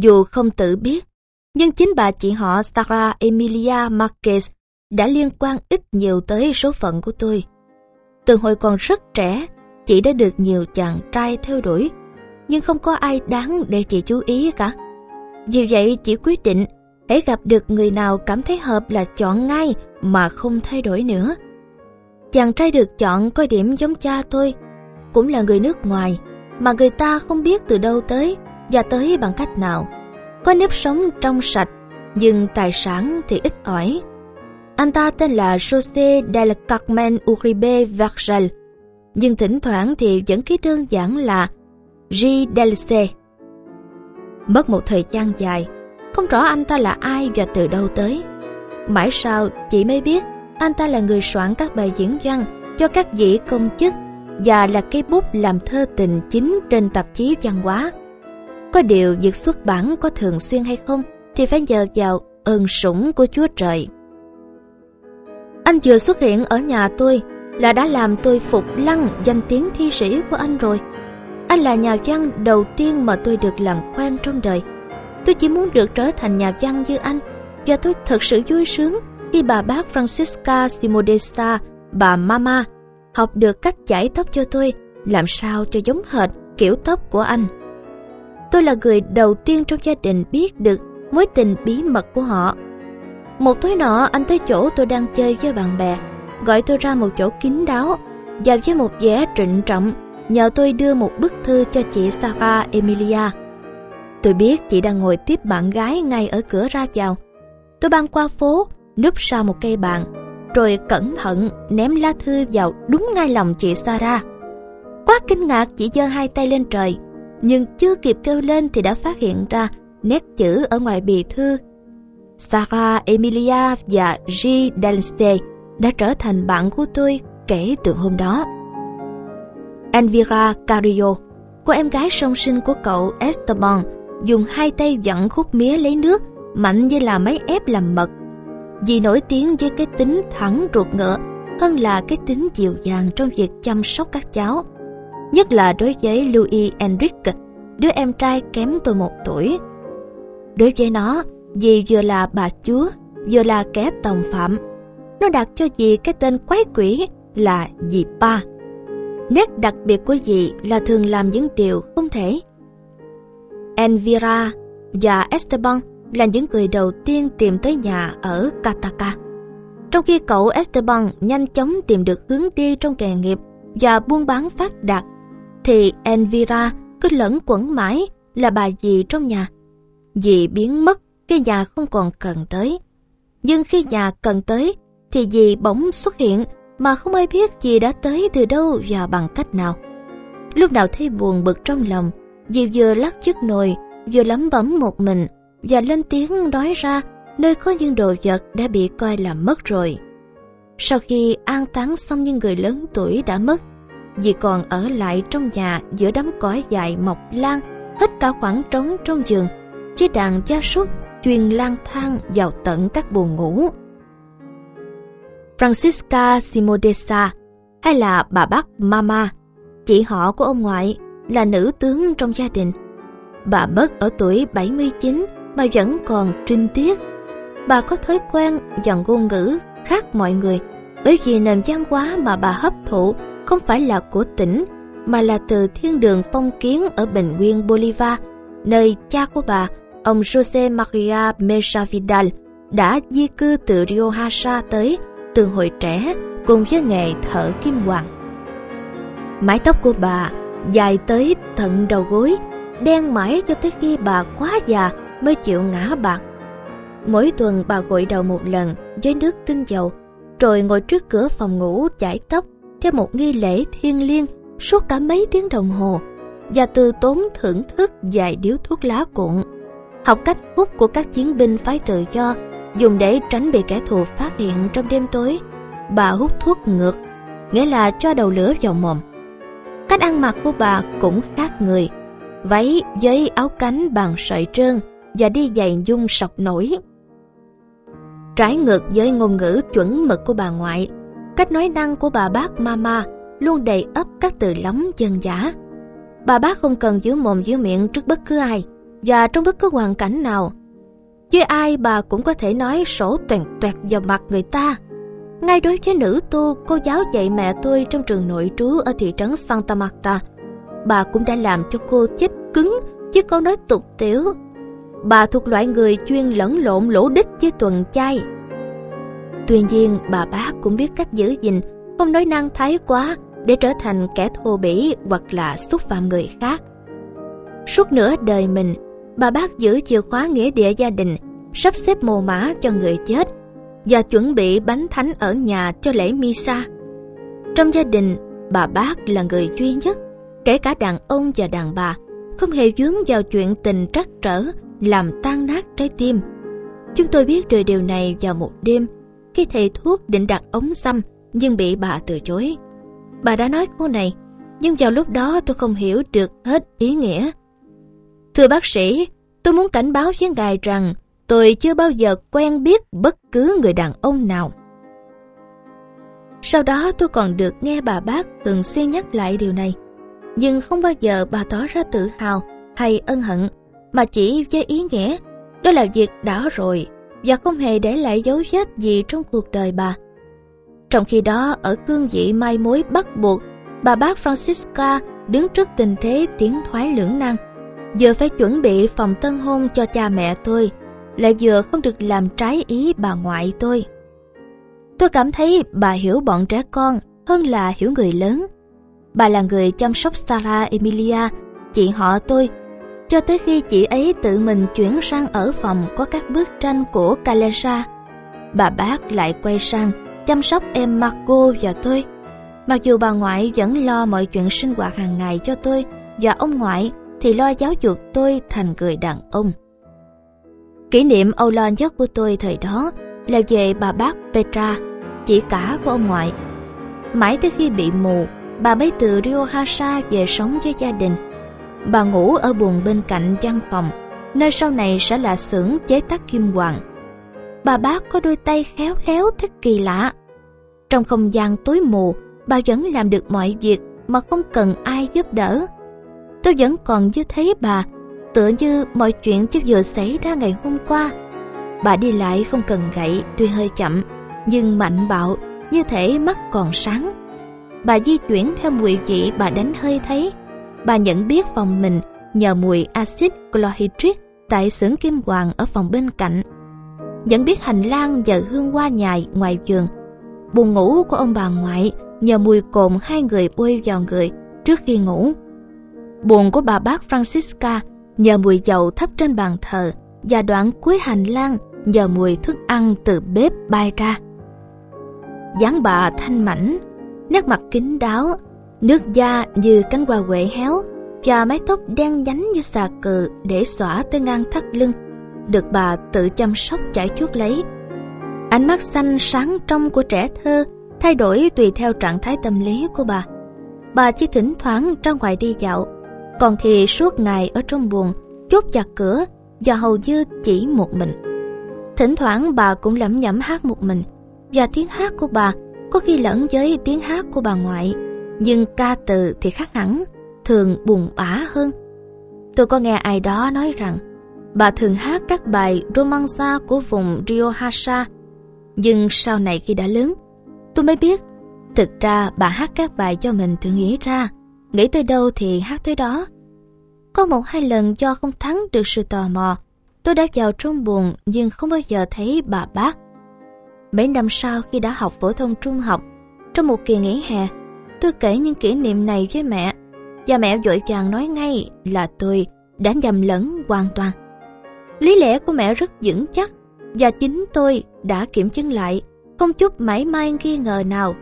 Dù không tự biết, nhưng chính bà chị họ Sara Emilia Marquez đã liên quan ít nhiều tới số phận của tôi. Từ hồi còn rất trẻ, chị đã được nhiều chàng trai theo đuổi, nhưng không có ai đáng để chị chú ý cả. Vì vậy, chị quyết định hãy gặp được người nào cảm thấy hợp là chọn ngay mà không thay đổi nữa. Chàng trai được chọn có điểm giống cha tôi, cũng là người nước ngoài, mà người ta không biết từ đâu tới và tới bằng cách nào. Có nếp sống trong sạch, nhưng tài sản thì ít ỏi. Anh ta tên là José del Carmen Uribe Vergel, nhưng thỉnh thoảng thì vẫn ký đơn giản là G. Delce. Mất một thời gian dài, không rõ anh ta là ai và từ đâu tới. Mãi sau, chị mới biết anh ta là người soạn các bài diễn văn cho các vị công chức và là cây bút làm thơ tình chính trên tạp chí văn hóa. Có điều việc xuất bản có thường xuyên hay không thì phải nhờ vào ơn sủng của Chúa Trời. Anh vừa xuất hiện ở nhà tôi là đã làm tôi phục lăng danh tiếng thi sĩ của anh rồi. Anh là nhà văn đầu tiên mà tôi được làm quen trong đời. Tôi chỉ muốn được trở thành nhà văn như anh và tôi thật sự vui sướng khi bà bác Francisca Simodesa, bà Mama, học được cách chải tóc cho tôi làm sao cho giống hệt kiểu tóc của anh. Tôi là người đầu tiên trong gia đình biết được mối tình bí mật của họ. Một tối nọ anh tới chỗ tôi đang chơi với bạn bè, gọi tôi ra một chỗ kín đáo và với một vẻ trịnh trọng nhờ tôi đưa một bức thư cho chị Sarah Emilia. Tôi biết chị đang ngồi tiếp bạn gái ngay ở cửa ra vào. Tôi băng qua phố, núp sau một cây bàn, rồi cẩn thận ném lá thư vào đúng ngay lòng chị Sarah. Quá kinh ngạc chị giơ hai tay lên trời, nhưng chưa kịp kêu lên thì đã phát hiện ra nét chữ ở ngoài bì thư. Sarah Emilia và G. Delste đã trở thành bạn của tôi kể từ hôm đó. Elvira Carrillo, cô em gái song sinh của cậu Esteban, dùng hai tay vặn khúc mía lấy nước, mạnh như là máy ép làm mật. Vì nổi tiếng với cái tính thẳng ruột ngựa hơn là cái tính dịu dàng trong việc chăm sóc các cháu. Nhất là đối với Louis Enrique, đứa em trai kém tôi một tuổi. Đối với nó, dì vừa là bà chúa, vừa là kẻ tòng phạm. Nó đặt cho dì cái tên quái quỷ là dì ba. Nét đặc biệt của dì là thường làm những điều không thể. Envira và Esteban là những người đầu tiên tìm tới nhà ở Kataka. Trong khi cậu Esteban nhanh chóng tìm được hướng đi trong nghề nghiệp và buôn bán phát đạt, thì Envira cứ lẫn quẩn mãi là bà dì trong nhà. Dì biến mất cái nhà không còn cần tới. Nhưng khi nhà cần tới thì dì bỗng xuất hiện mà không ai biết dì đã tới từ đâu và bằng cách nào. Lúc nào thấy buồn bực trong lòng, dì vừa lắc chiếc nồi, vừa lẩm bẩm một mình và lên tiếng nói ra nơi có những đồ vật đã bị coi là mất rồi. Sau khi an táng xong những người lớn tuổi đã mất, dì còn ở lại trong nhà giữa đám cỏ dại mọc lan hết cả khoảng trống trong giường với đàn gia súc chuyên lang thang vào tận các buồng ngủ. Francisca Simodesa hay là bà bác Mama, chị họ của ông ngoại, là nữ tướng trong gia đình. Bà mất ở tuổi 79 mà vẫn còn trinh tiết. Bà có thói quen và ngôn ngữ khác mọi người bởi vì nền văn hóa mà bà hấp thụ không phải là của tỉnh mà là từ thiên đường phong kiến ở bình nguyên Bolivar, nơi cha của bà, ông Jose Maria Mesa Vidal, đã di cư từ Rio Hacha tới từ hồi trẻ cùng với nghề thợ kim hoàng. Mái tóc của bà dài tới tận đầu gối, đen mãi cho tới khi bà quá già mới chịu ngã bạc. Mỗi tuần bà gội đầu một lần với nước tinh dầu, rồi ngồi trước cửa phòng ngủ chải tóc theo một nghi lễ thiêng liêng suốt cả mấy tiếng đồng hồ và từ tốn thưởng thức vài điếu thuốc lá cuộn. Học cách hút của các chiến binh phái tự do dùng để tránh bị kẻ thù phát hiện trong đêm tối. Bà hút thuốc ngược, nghĩa là cho đầu lửa vào mồm. Cách ăn mặc của bà cũng khác người, váy với áo cánh bằng sợi trơn và đi giày dung sọc nổi. Trái ngược với ngôn ngữ chuẩn mực của bà ngoại, cách nói năng của bà bác Mama luôn đầy ấp các từ lóng dân giả. Bà bác không cần giữ mồm giữ miệng trước bất cứ ai, và trong bất cứ hoàn cảnh nào. Với ai bà cũng có thể nói sổ toàn toẹt vào mặt người ta. Ngay đối với nữ tu, cô giáo dạy mẹ tôi trong trường nội trú ở thị trấn Santa Marta, bà cũng đã làm cho cô chết cứng với câu nói tục tiểu. Bà thuộc loại người chuyên lẫn lộn lỗ đích với tuần chay. Tuy nhiên, bà bác cũng biết cách giữ gìn, không nói năng thái quá để trở thành kẻ thô bỉ hoặc là xúc phạm người khác. Suốt nửa đời mình, bà bác giữ chìa khóa nghĩa địa gia đình, sắp xếp mồ mã cho người chết và chuẩn bị bánh thánh ở nhà cho lễ Misa. Trong gia đình, bà bác là người duy nhất, kể cả đàn ông và đàn bà, không hề vướng vào chuyện tình trắc trở, làm tan nát trái tim. Chúng tôi biết được điều này vào một đêm, khi thầy thuốc định đặt ống xăm nhưng bị bà từ chối. Bà đã nói câu này, nhưng vào lúc đó tôi không hiểu được hết ý nghĩa. Thưa bác sĩ, tôi muốn cảnh báo với ngài rằng tôi chưa bao giờ quen biết bất cứ người đàn ông nào. Sau đó tôi còn được nghe bà bác thường xuyên nhắc lại điều này. Nhưng không bao giờ bà tỏ ra tự hào hay ân hận, mà chỉ với ý nghĩa đó là việc đã rồi và không hề để lại dấu vết gì trong cuộc đời bà. Trong khi đó, ở cương vị mai mối bắt buộc, bà bác Francisca đứng trước tình thế tiến thoái lưỡng nan, vừa phải chuẩn bị phòng tân hôn cho cha mẹ tôi, lại vừa không được làm trái ý bà ngoại tôi. Tôi cảm thấy bà hiểu bọn trẻ con hơn là hiểu người lớn. Bà là người chăm sóc Sarah Emilia, chị họ tôi, cho tới khi chị ấy tự mình chuyển sang ở phòng có các bức tranh của Kalesha. Bà bác lại quay sang chăm sóc em Marco và tôi. Mặc dù bà ngoại vẫn lo mọi chuyện sinh hoạt hàng ngày cho tôi và ông ngoại thì lo giáo dục tôi thành người đàn ông. Kỷ niệm âu lo nhất của tôi thời đó là về bà bác Petra, chị cả của ông ngoại. Mãi tới khi bị mù, bà mới từ Rio Hasa về sống với gia đình. Bà ngủ ở buồng bên cạnh văn phòng, nơi sau này sẽ là xưởng chế tác kim hoàng. Bà bác có đôi tay khéo léo thật kỳ lạ. Trong không gian tối mù, bà vẫn làm được mọi việc mà không cần ai giúp đỡ. Tôi vẫn còn như thấy bà tựa như mọi chuyện chưa vừa xảy ra ngày hôm qua. Bà đi lại không cần gậy, tuy hơi chậm, nhưng mạnh bạo, như thể mắt còn sáng. Bà di chuyển theo mùi vị bà đánh hơi thấy. Bà nhận biết phòng mình nhờ mùi axit chlorhydric tại xưởng kim hoàng ở phòng bên cạnh. Nhận biết hành lang và hương hoa nhài ngoài giường. Buồn ngủ của ông bà ngoại nhờ mùi cồn hai người bôi vào người trước khi ngủ. Buồn của bà bác Francisca nhờ mùi dầu thấp trên bàn thờ và đoạn cuối hành lang nhờ mùi thức ăn từ bếp bay ra. dáng bà thanh mảnh, nét mặt kín đáo, nước da như cánh hoa quệ héo và mái tóc đen nhánh như xà cừ để xõa tới ngang thắt lưng, được bà tự chăm sóc chải chuốt lấy. Ánh mắt xanh sáng trong của trẻ thơ thay đổi tùy theo trạng thái tâm lý của bà. Bà chỉ thỉnh thoảng ra ngoài đi dạo còn thì suốt ngày ở trong buồng chốt chặt cửa và hầu như chỉ một mình thỉnh thoảng bà cũng lẩm nhẩm hát một mình và tiếng hát của bà có khi lẫn với tiếng hát của bà ngoại nhưng ca từ thì khác hẳn thường buồn bã hơn tôi có nghe ai đó nói rằng bà thường hát các bài romanza của vùng rio nhưng sau này khi đã lớn tôi mới biết thực ra bà hát các bài cho mình tự nghĩ ra nghĩ tới đâu thì hát tới đó. Có một hai lần do không thắng được sự tò mò, tôi đã vào trong buồn nhưng không bao giờ thấy bà bác. Mấy năm sau khi đã học phổ thông trung học, trong một kỳ nghỉ hè, tôi kể những kỷ niệm này với mẹ, và mẹ vội vàng nói ngay là tôi đã nhầm lẫn hoàn toàn. Lý lẽ của mẹ rất vững chắc, và chính tôi đã kiểm chứng lại, không chút mãi may nghi ngờ nào.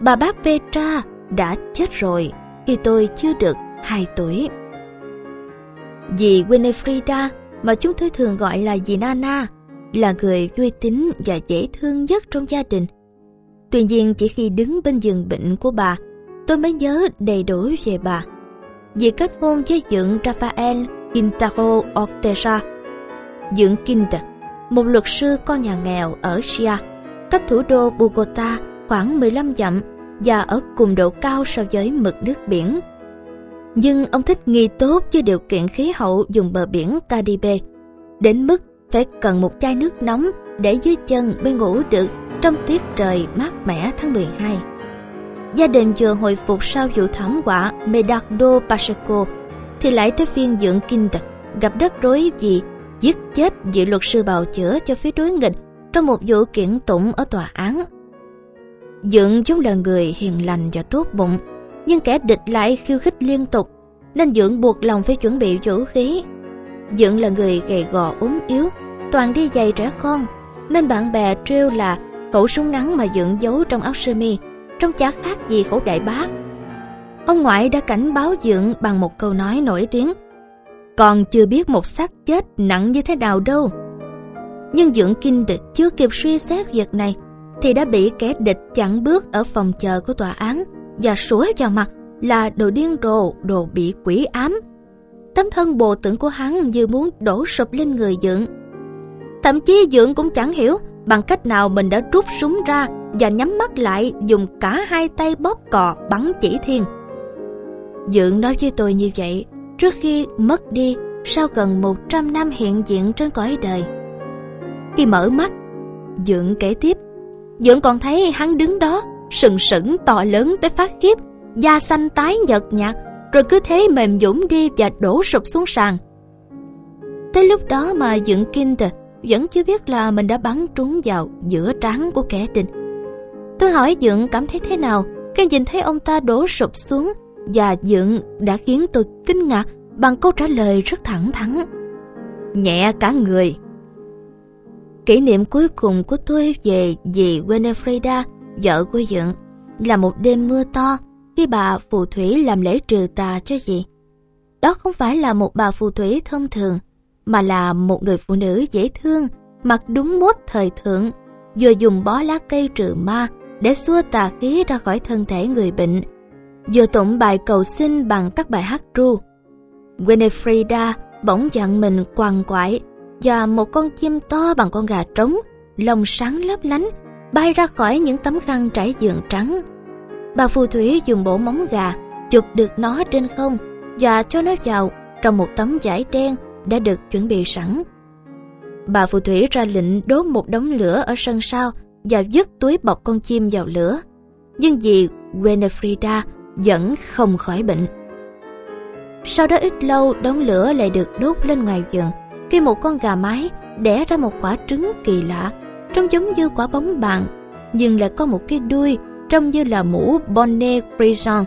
Bà bác Petra đã chết rồi khi tôi chưa được 2 tuổi. Dì Winifrida mà chúng tôi thường gọi là dì Nana là người vui tính và dễ thương nhất trong gia đình. Tuy nhiên chỉ khi đứng bên giường bệnh của bà, tôi mới nhớ đầy đủ về bà. về kết hôn với dưỡng Rafael Quintaro Ortega. Dưỡng Quint, một luật sư con nhà nghèo ở Sia, cách thủ đô Bogota khoảng 15 dặm và ở cùng độ cao so với mực nước biển. Nhưng ông thích nghi tốt với điều kiện khí hậu dùng bờ biển Caribe, đến mức phải cần một chai nước nóng để dưới chân mới ngủ được trong tiết trời mát mẻ tháng 12. Gia đình vừa hồi phục sau vụ thảm họa Medardo Pacheco thì lại tới phiên dưỡng kinh tật gặp rắc rối vì giết chết vị luật sư bào chữa cho phía đối nghịch trong một vụ kiện tụng ở tòa án. Dưỡng chúng là người hiền lành và tốt bụng, nhưng kẻ địch lại khiêu khích liên tục, nên Dưỡng buộc lòng phải chuẩn bị vũ khí. Dưỡng là người gầy gò ốm yếu, toàn đi giày trẻ con, nên bạn bè trêu là khẩu súng ngắn mà Dưỡng giấu trong áo sơ mi, trông chả khác gì khẩu đại bác. Ông ngoại đã cảnh báo Dưỡng bằng một câu nói nổi tiếng, còn chưa biết một xác chết nặng như thế nào đâu. Nhưng Dưỡng Kinh địch chưa kịp suy xét việc này, thì đã bị kẻ địch chặn bước ở phòng chờ của tòa án và sủa vào mặt là đồ điên rồ, đồ bị quỷ ám. Tấm thân bồ tưởng của hắn như muốn đổ sụp lên người dưỡng Thậm chí dưỡng cũng chẳng hiểu bằng cách nào mình đã rút súng ra và nhắm mắt lại dùng cả hai tay bóp cò bắn chỉ thiên. Dượng nói với tôi như vậy trước khi mất đi sau gần 100 năm hiện diện trên cõi đời. Khi mở mắt, Dượng kể tiếp, Dượng còn thấy hắn đứng đó, sừng sững to lớn tới phát khiếp, da xanh tái nhợt nhạt, rồi cứ thế mềm dũng đi và đổ sụp xuống sàn. Tới lúc đó mà Dượng kinh tờ vẫn chưa biết là mình đã bắn trúng vào giữa trán của kẻ địch. Tôi hỏi Dượng cảm thấy thế nào khi nhìn thấy ông ta đổ sụp xuống và Dượng đã khiến tôi kinh ngạc bằng câu trả lời rất thẳng thắn. Nhẹ cả người. Kỷ niệm cuối cùng của tôi về dì Winifreda, vợ của Dượng, là một đêm mưa to khi bà phù thủy làm lễ trừ tà cho dì. Đó không phải là một bà phù thủy thông thường, mà là một người phụ nữ dễ thương, mặc đúng mốt thời thượng, vừa dùng bó lá cây trừ ma để xua tà khí ra khỏi thân thể người bệnh, vừa tụng bài cầu xin bằng các bài hát ru. Winifreda bỗng dặn mình quằn quại và một con chim to bằng con gà trống, lông sáng lấp lánh, bay ra khỏi những tấm khăn trải giường trắng. Bà phù thủy dùng bộ móng gà chụp được nó trên không và cho nó vào trong một tấm vải đen đã được chuẩn bị sẵn. Bà phù thủy ra lệnh đốt một đống lửa ở sân sau và dứt túi bọc con chim vào lửa. Nhưng vì Winifreda vẫn không khỏi bệnh. Sau đó ít lâu, đống lửa lại được đốt lên ngoài vườn, khi một con gà mái đẻ ra một quả trứng kỳ lạ, trông giống như quả bóng bàn, nhưng lại có một cái đuôi trông như là mũ bonnet frison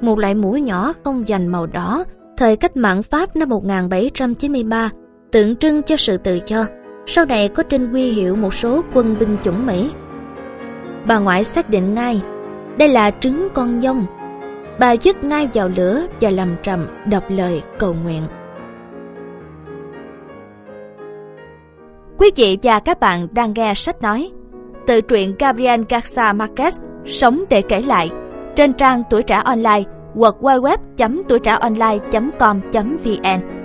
một loại mũ nhỏ không dành màu đỏ thời cách mạng Pháp năm 1793 tượng trưng cho sự tự do. Sau này có trên huy hiệu một số quân binh chủng Mỹ. Bà ngoại xác định ngay, đây là trứng con dông. bà dứt ngay vào lửa và làm trầm, đọc lời cầu nguyện. Quý vị và các bạn đang nghe sách nói Tự truyện Gabriel Garcia Marquez, Sống để kể lại, Trên trang tuổi trẻ online www.tuổi trẻ online.com.vn